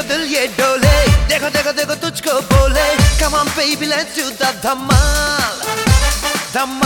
देखो दिल ये डोले, देखो देखो देखो तुझको बोले। कमाम पे भी लेट्स यू द धमाल धमाल।